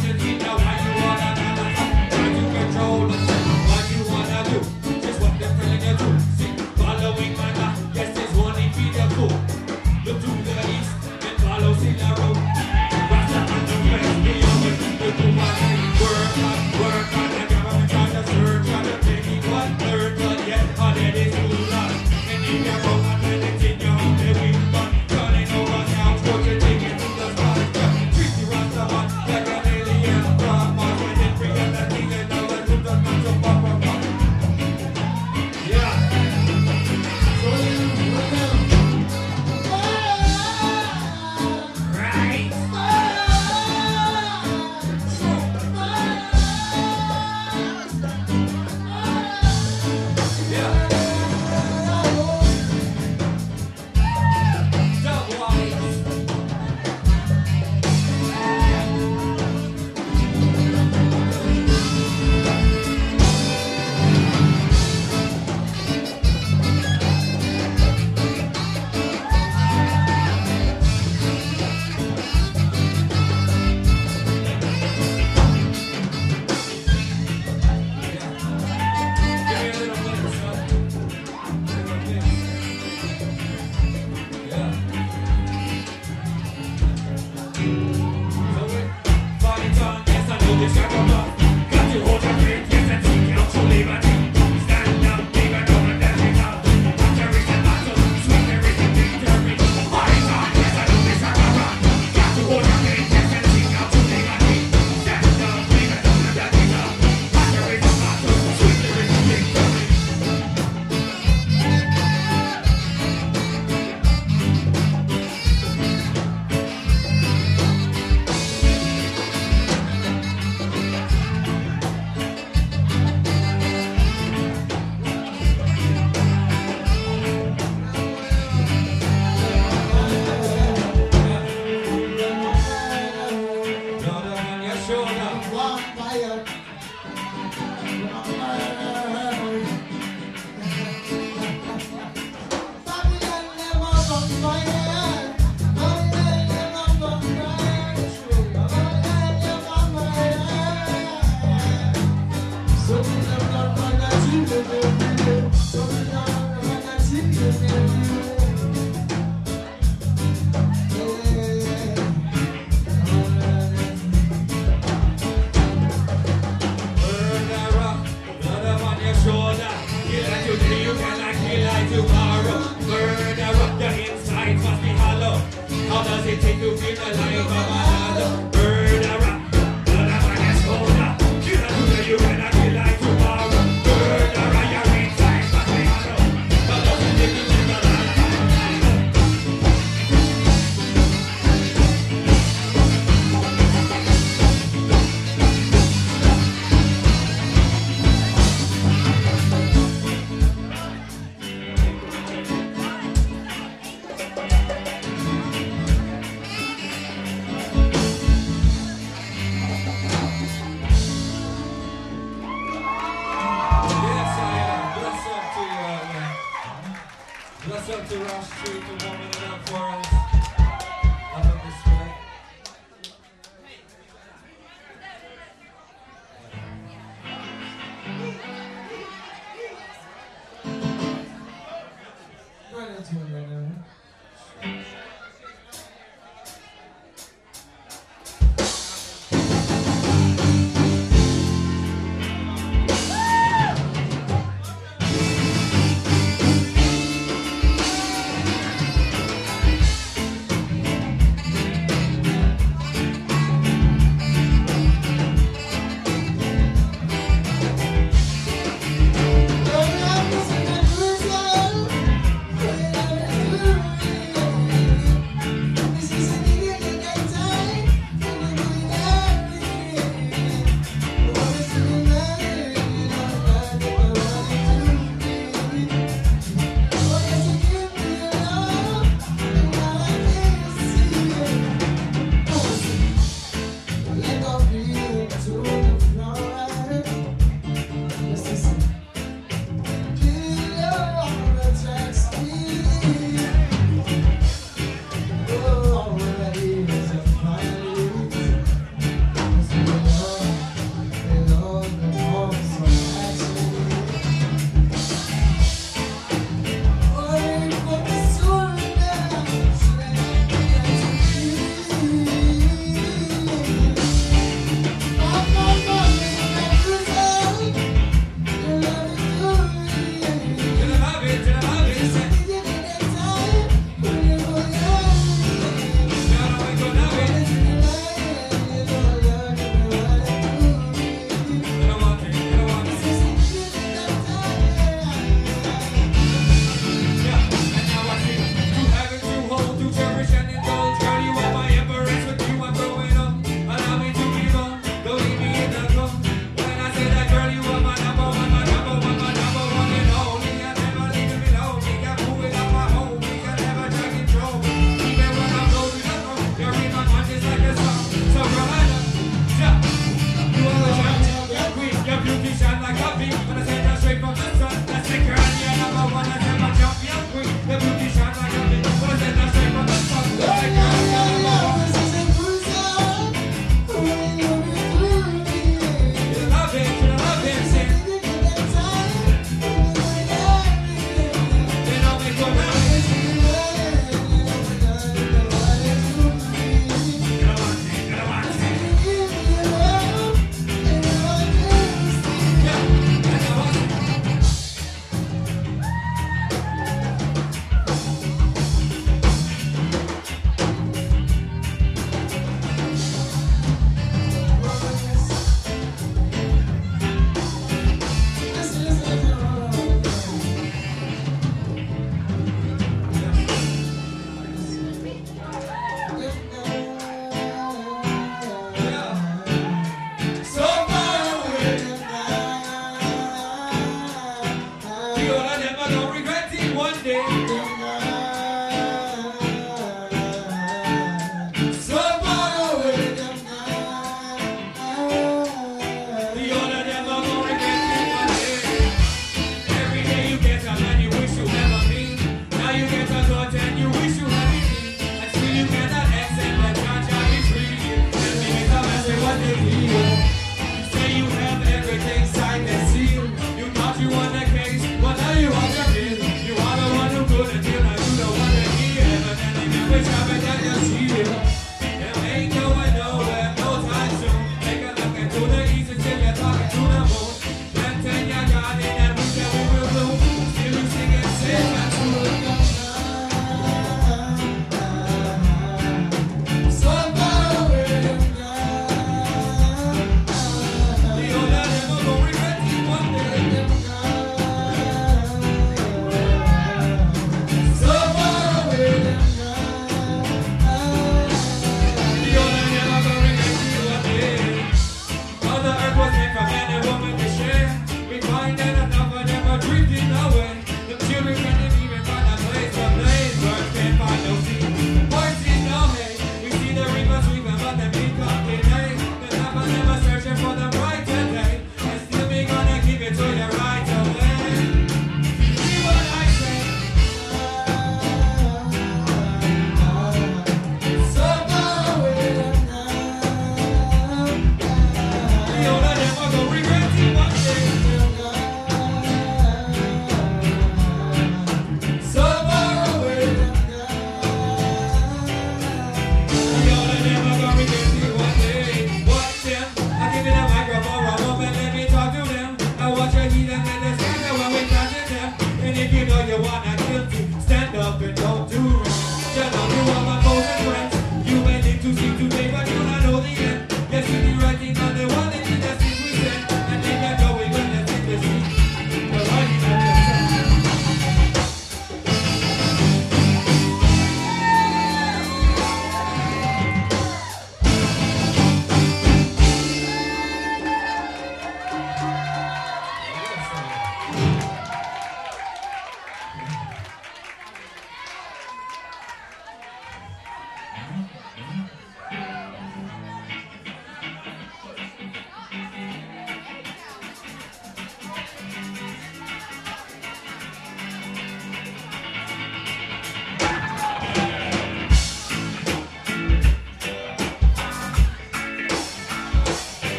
to keep no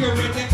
cigarette